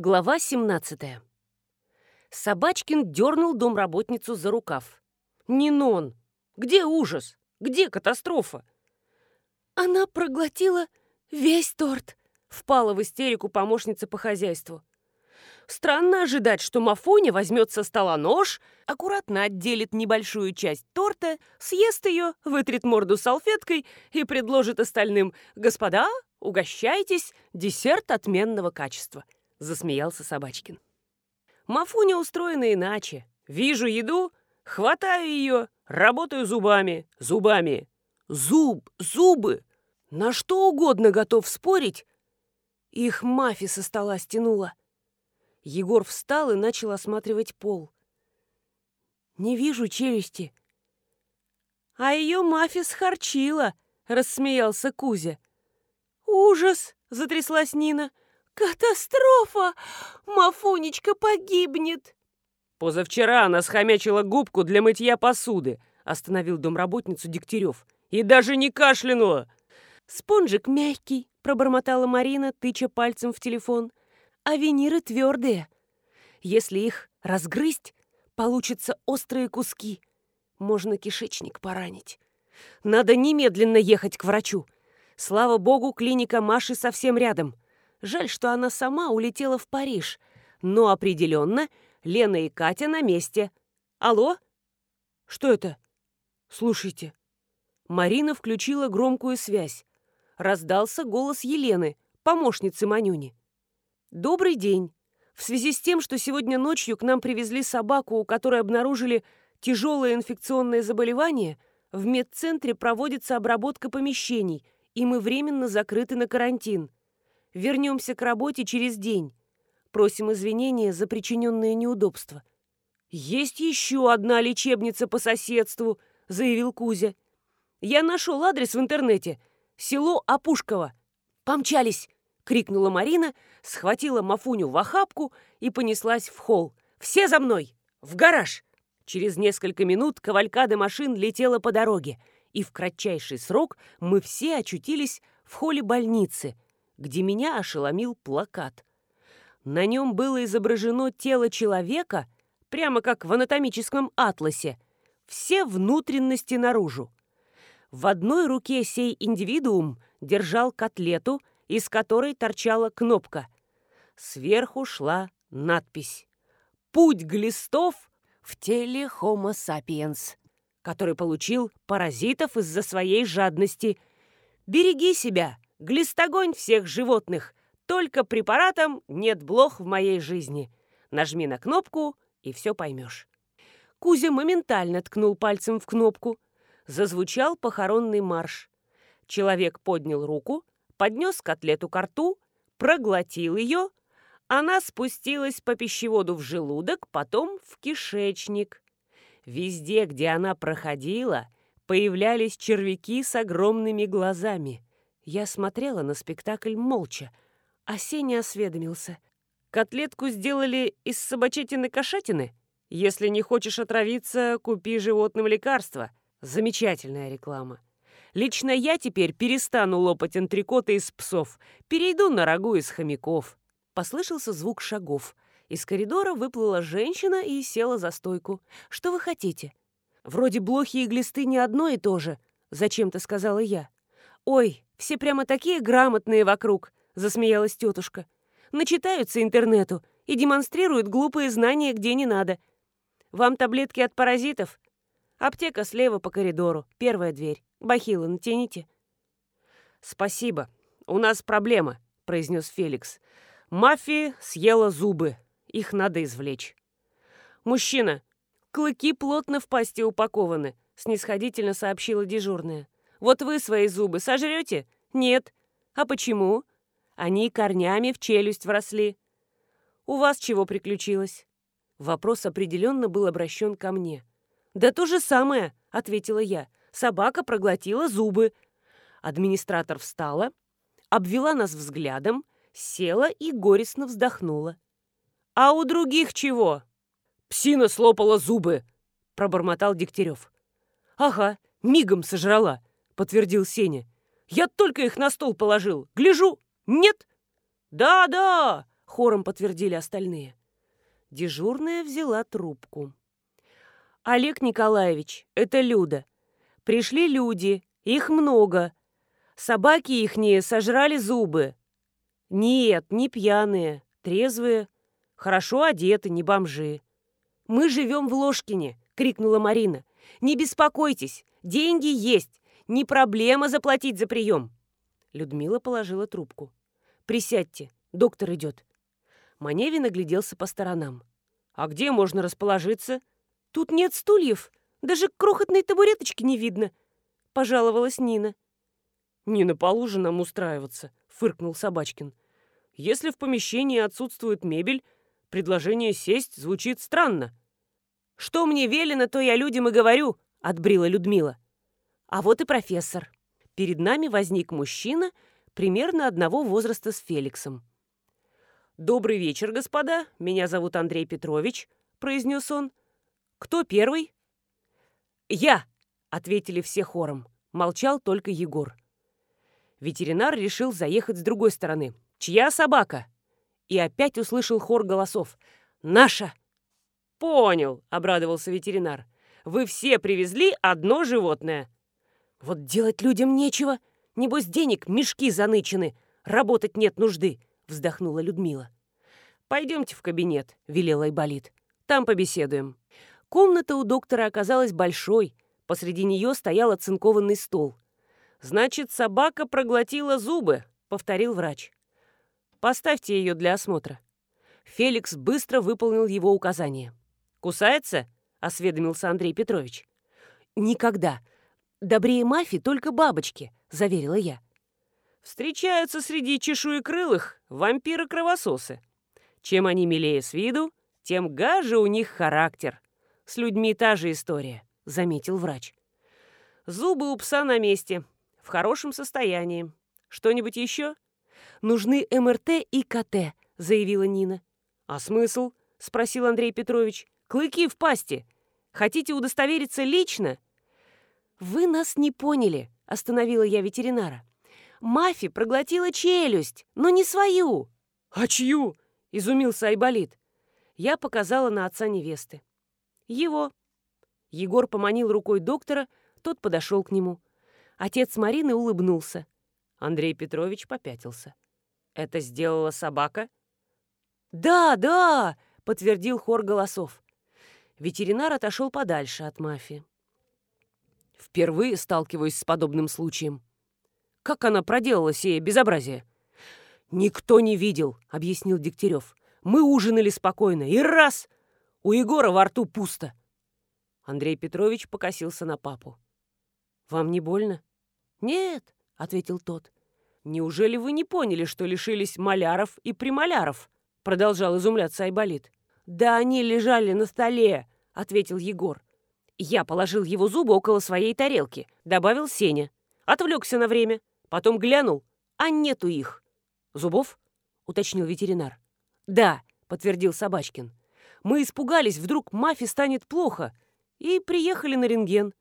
Глава 17 Собачкин дернул домработницу за рукав. «Нинон, где ужас? Где катастрофа?» «Она проглотила весь торт», — впала в истерику помощница по хозяйству. Странно ожидать, что Мафоня возьмет со стола нож, аккуратно отделит небольшую часть торта, съест ее, вытрет морду салфеткой и предложит остальным «Господа, угощайтесь, десерт отменного качества». — засмеялся Собачкин. Мафуня устроена иначе. Вижу еду, хватаю ее, работаю зубами, зубами. Зуб, зубы! На что угодно готов спорить. Их мафи со стола стянула. Егор встал и начал осматривать пол. Не вижу челюсти. А ее мафи схорчила, рассмеялся Кузя. Ужас! затряслась Нина. «Катастрофа! Мафунечка погибнет!» «Позавчера она схомячила губку для мытья посуды», остановил домработницу Дегтярев. «И даже не кашлянула!» «Спонжик мягкий», — пробормотала Марина, тыча пальцем в телефон. «А виниры твердые. Если их разгрызть, получатся острые куски. Можно кишечник поранить. Надо немедленно ехать к врачу. Слава богу, клиника Маши совсем рядом. Жаль, что она сама улетела в Париж. Но определенно Лена и Катя на месте. Алло? Что это? Слушайте. Марина включила громкую связь. Раздался голос Елены, помощницы Манюни. «Добрый день. В связи с тем, что сегодня ночью к нам привезли собаку, у которой обнаружили тяжелое инфекционное заболевание, в медцентре проводится обработка помещений, и мы временно закрыты на карантин. Вернемся к работе через день. Просим извинения за причиненные неудобства». «Есть еще одна лечебница по соседству», — заявил Кузя. «Я нашел адрес в интернете. Село Опушково». «Помчались!» — крикнула Марина, схватила Мафуню в охапку и понеслась в холл. «Все за мной! В гараж!» Через несколько минут кавалькада машин летела по дороге, и в кратчайший срок мы все очутились в холле больницы — где меня ошеломил плакат. На нем было изображено тело человека, прямо как в анатомическом атласе, все внутренности наружу. В одной руке сей индивидуум держал котлету, из которой торчала кнопка. Сверху шла надпись «Путь глистов в теле Homo sapiens», который получил паразитов из-за своей жадности. «Береги себя!» Глистогонь всех животных. Только препаратом нет блох в моей жизни. Нажми на кнопку, и все поймешь. Кузя моментально ткнул пальцем в кнопку. Зазвучал похоронный марш. Человек поднял руку, поднес котлету к рту, проглотил ее. Она спустилась по пищеводу в желудок, потом в кишечник. Везде, где она проходила, появлялись червяки с огромными глазами. Я смотрела на спектакль молча, а Сеня осведомился. «Котлетку сделали из собачетины-кошатины? Если не хочешь отравиться, купи животным лекарства. Замечательная реклама. Лично я теперь перестану лопать антрикоты из псов, перейду на рагу из хомяков». Послышался звук шагов. Из коридора выплыла женщина и села за стойку. «Что вы хотите?» «Вроде блохи и глисты не одно и то же», — зачем-то сказала я. «Ой, все прямо такие грамотные вокруг», — засмеялась тетушка. «Начитаются интернету и демонстрируют глупые знания где не надо. Вам таблетки от паразитов? Аптека слева по коридору, первая дверь. Бахилы натяните». «Спасибо. У нас проблема», — произнес Феликс. «Мафия съела зубы. Их надо извлечь». «Мужчина, клыки плотно в пасти упакованы», — снисходительно сообщила дежурная. Вот вы свои зубы сожрете? Нет. А почему? Они корнями в челюсть вросли. У вас чего приключилось? Вопрос определенно был обращен ко мне. «Да то же самое», — ответила я. «Собака проглотила зубы». Администратор встала, обвела нас взглядом, села и горестно вздохнула. «А у других чего?» «Псина слопала зубы», — пробормотал Дегтярев. «Ага, мигом сожрала подтвердил Сеня. «Я только их на стол положил. Гляжу, нет!» «Да-да!» — Хором подтвердили остальные. Дежурная взяла трубку. «Олег Николаевич, это Люда. Пришли люди, их много. Собаки ихние сожрали зубы. Нет, не пьяные, трезвые, хорошо одеты, не бомжи. Мы живем в Ложкине, крикнула Марина. Не беспокойтесь, деньги есть, не проблема заплатить за прием. Людмила положила трубку. Присядьте, доктор идет. Маневин огляделся по сторонам. «А где можно расположиться?» «Тут нет стульев, даже крохотной табуреточки не видно», — пожаловалась Нина. «Не на полу же нам устраиваться», — фыркнул Собачкин. «Если в помещении отсутствует мебель, предложение сесть звучит странно». «Что мне велено, то я людям и говорю», — отбрила Людмила. А вот и профессор. Перед нами возник мужчина примерно одного возраста с Феликсом. «Добрый вечер, господа. Меня зовут Андрей Петрович», — произнес он. «Кто первый?» «Я», — ответили все хором. Молчал только Егор. Ветеринар решил заехать с другой стороны. «Чья собака?» И опять услышал хор голосов. «Наша!» «Понял», — обрадовался ветеринар. «Вы все привезли одно животное». «Вот делать людям нечего. Небось, денег мешки занычены. Работать нет нужды», — вздохнула Людмила. «Пойдемте в кабинет», — велел Айболит. «Там побеседуем». Комната у доктора оказалась большой. Посреди нее стоял оцинкованный стол — «Значит, собака проглотила зубы», — повторил врач. «Поставьте ее для осмотра». Феликс быстро выполнил его указание. «Кусается?» — осведомился Андрей Петрович. «Никогда. Добрее мафии только бабочки», — заверила я. «Встречаются среди чешуекрылых вампиры-кровососы. Чем они милее с виду, тем гаже у них характер. С людьми та же история», — заметил врач. «Зубы у пса на месте, в хорошем состоянии. Что-нибудь еще?» «Нужны МРТ и КТ», — заявила Нина. «А смысл?» — спросил Андрей Петрович. «Клыки в пасти. Хотите удостовериться лично?» «Вы нас не поняли», — остановила я ветеринара. «Мафи проглотила челюсть, но не свою». «А чью?» — изумился Айболит. Я показала на отца невесты. «Его». Егор поманил рукой доктора, тот подошел к нему. Отец Марины улыбнулся. Андрей Петрович попятился. «Это сделала собака?» «Да, да!» — подтвердил хор голосов. Ветеринар отошел подальше от мафии. «Впервые сталкиваюсь с подобным случаем. Как она проделала сие безобразие?» «Никто не видел», — объяснил Дегтярев. «Мы ужинали спокойно, и раз! У Егора во рту пусто». Андрей Петрович покосился на папу. «Вам не больно?» «Нет», — ответил тот. «Неужели вы не поняли, что лишились маляров и премаляров?» — продолжал изумляться Айболит. «Да они лежали на столе», — ответил Егор. Я положил его зубы около своей тарелки, добавил Сеня. Отвлекся на время, потом глянул, а нету их. «Зубов?» — уточнил ветеринар. «Да», — подтвердил Собачкин. «Мы испугались, вдруг мафи станет плохо, и приехали на рентген».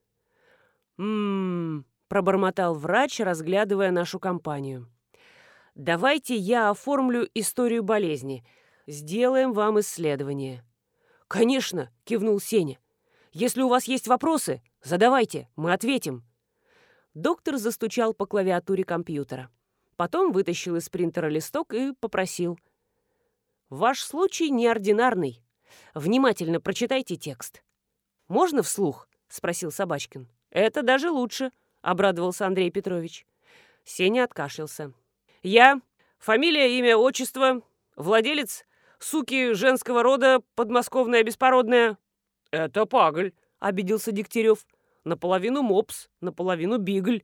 «М-м-м», пробормотал врач, разглядывая нашу компанию. «Давайте я оформлю историю болезни. Сделаем вам исследование». «Конечно!» — кивнул Сеня. «Если у вас есть вопросы, задавайте, мы ответим». Доктор застучал по клавиатуре компьютера. Потом вытащил из принтера листок и попросил. «Ваш случай неординарный. Внимательно прочитайте текст». «Можно вслух?» — спросил Собачкин. «Это даже лучше», обрадовался Андрей Петрович. Сеня откашлялся. «Я, фамилия, имя, отчество, владелец суки женского рода, подмосковная беспородная». «Это пагль», — обиделся Дегтярев. «Наполовину мопс, наполовину бигль».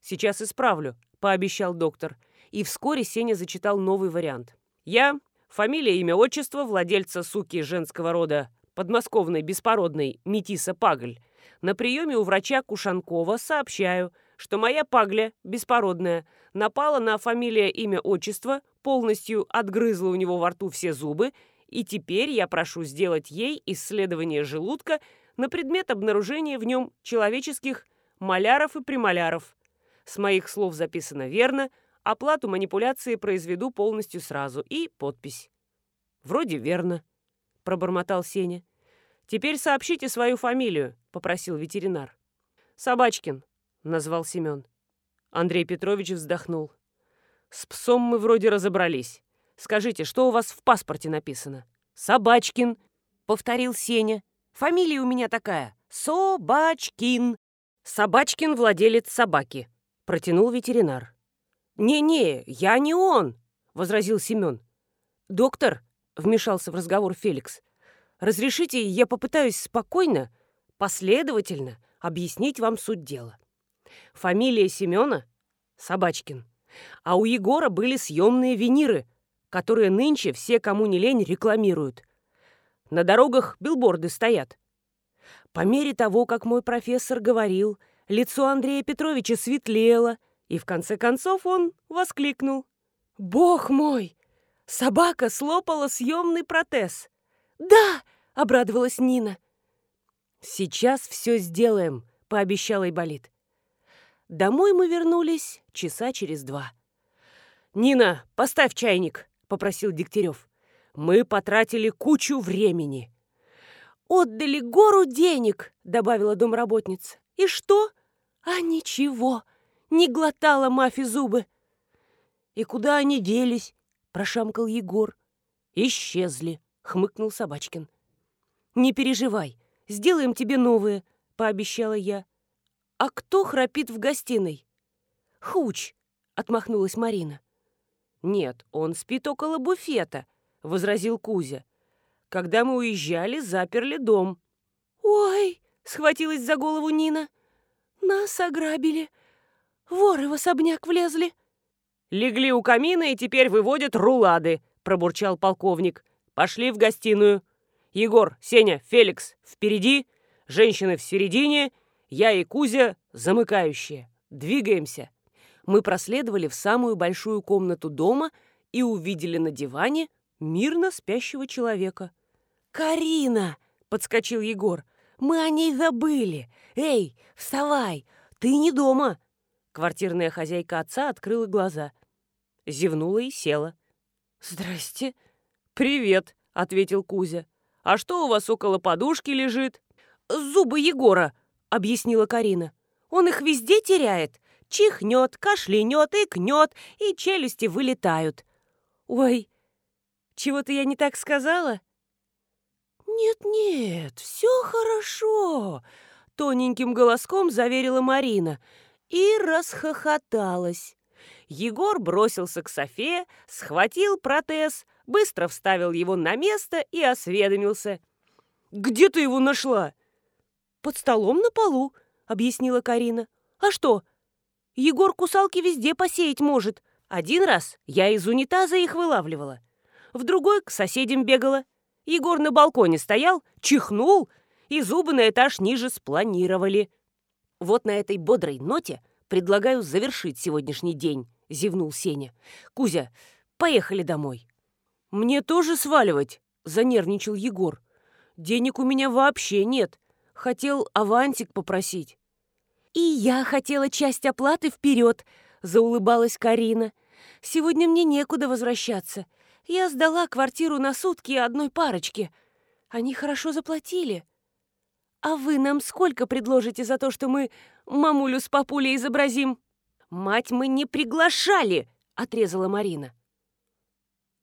«Сейчас исправлю», — пообещал доктор. И вскоре Сеня зачитал новый вариант. «Я, фамилия, имя, отчество, владельца суки женского рода, подмосковной беспородной Метиса Пагль, на приеме у врача Кушанкова сообщаю, что моя пагля, беспородная, напала на фамилия, имя, отчество, полностью отгрызла у него во рту все зубы, и теперь я прошу сделать ей исследование желудка на предмет обнаружения в нем человеческих маляров и премаляров. С моих слов записано верно, Оплату манипуляции произведу полностью сразу. И подпись. Вроде верно, пробормотал Сеня. Теперь сообщите свою фамилию, попросил ветеринар. Собачкин, назвал Семен. Андрей Петрович вздохнул. С псом мы вроде разобрались. Скажите, что у вас в паспорте написано? Собачкин, повторил Сеня. Фамилия у меня такая. Собачкин. Собачкин владелец собаки, протянул ветеринар. «Не-не, я не он», — возразил Семен. «Доктор», — вмешался в разговор Феликс, «разрешите, я попытаюсь спокойно, последовательно объяснить вам суть дела. Фамилия Семена — Собачкин, а у Егора были съемные виниры, которые нынче все, кому не лень, рекламируют. На дорогах билборды стоят. По мере того, как мой профессор говорил, лицо Андрея Петровича светлело, и в конце концов он воскликнул. «Бог мой! Собака слопала съемный протез!» «Да!» — обрадовалась Нина. «Сейчас все сделаем», — пообещал Айболит. Домой мы вернулись часа через два. «Нина, поставь чайник», — попросил Дегтярев. «Мы потратили кучу времени». «Отдали гору денег», — добавила домработница. «И что?» «А ничего», не глотала мафи зубы. «И куда они делись?» — прошамкал Егор. «Исчезли», — хмыкнул Собачкин. «Не переживай, сделаем тебе новые», — пообещала я. «А кто храпит в гостиной?» «Хуч», — отмахнулась Марина. «Нет, он спит около буфета», — возразил Кузя. «Когда мы уезжали, заперли дом». «Ой!» — схватилась за голову Нина. «Нас ограбили. Воры в особняк влезли. Легли у камина и теперь выводят рулады, пробурчал полковник. Пошли в гостиную. Егор, Сеня, Феликс впереди, женщины в середине, я и Кузя замыкающие. Двигаемся. Мы проследовали в самую большую комнату дома и увидели на диване мирно спящего человека. «Карина!» — подскочил Егор. «Мы о ней забыли! Эй, вставай! Ты не дома!» Квартирная хозяйка отца открыла глаза. Зевнула и села. «Здрасте». «Привет», — ответил Кузя. «А что у вас около подушки лежит?» «Зубы Егора», — объяснила Карина. «Он их везде теряет. Чихнет, кашлянет, икнет, и челюсти вылетают». «Ой, чего-то я не так сказала?» «Нет-нет, все хорошо», — тоненьким голоском заверила Марина и расхохоталась. Егор бросился к Софе, схватил протез, быстро вставил его на место и осведомился. «Где ты его нашла?» «Под столом на полу», — объяснила Карина. «А что? Егор кусалки везде посеять может. Один раз я из унитаза их вылавливала. В другой к соседям бегала. Егор на балконе стоял, чихнул, и зубы на этаж ниже спланировали. «Вот на этой бодрой ноте предлагаю завершить сегодняшний день», — зевнул Сеня. «Кузя, поехали домой». «Мне тоже сваливать?» — занервничал Егор. «Денег у меня вообще нет. Хотел авансик попросить». «И я хотела часть оплаты вперед», — заулыбалась Карина. «Сегодня мне некуда возвращаться. Я сдала квартиру на сутки одной парочке. Они хорошо заплатили». «А вы нам сколько предложите за то, что мы мамулю с папулей изобразим?» «Мать мы не приглашали!» — отрезала Марина.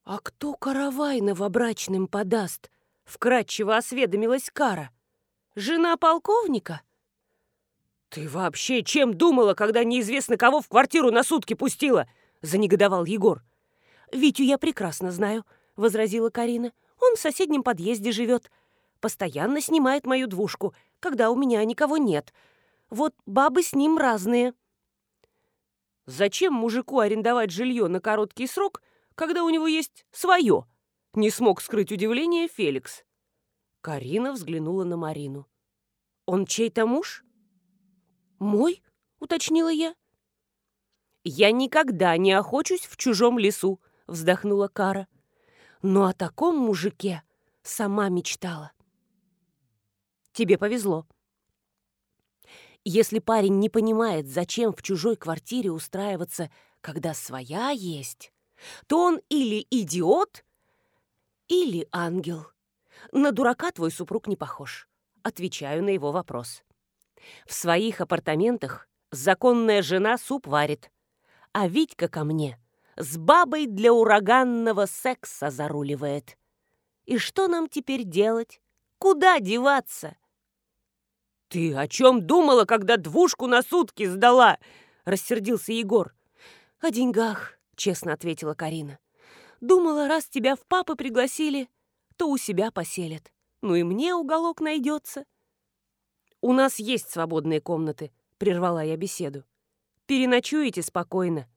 «А кто каравай новобрачным подаст?» — вкратчиво осведомилась Кара. «Жена полковника?» «Ты вообще чем думала, когда неизвестно кого в квартиру на сутки пустила?» — занегодовал Егор. «Витю я прекрасно знаю», — возразила Карина. «Он в соседнем подъезде живет постоянно снимает мою двушку, когда у меня никого нет. Вот бабы с ним разные. Зачем мужику арендовать жилье на короткий срок, когда у него есть свое? Не смог скрыть удивление Феликс. Карина взглянула на Марину. «Он чей-то муж?» «Мой?» — уточнила я. «Я никогда не охочусь в чужом лесу», — вздохнула Кара. «Но о таком мужике сама мечтала». Тебе повезло. Если парень не понимает, зачем в чужой квартире устраиваться когда своя есть, то он или идиот, или ангел. На дурака твой супруг не похож. Отвечаю на его вопрос. В своих апартаментах законная жена суп варит, а Витька ко мне с бабой для ураганного секса заруливает. И что нам теперь делать? Куда деваться? «Ты о чем думала, когда двушку на сутки сдала?» — рассердился Егор. «О деньгах», — честно ответила Карина. «Думала, раз тебя в папы пригласили, то у себя поселят. Ну и мне уголок найдется». «У нас есть свободные комнаты», — прервала я беседу. «Переночуете спокойно.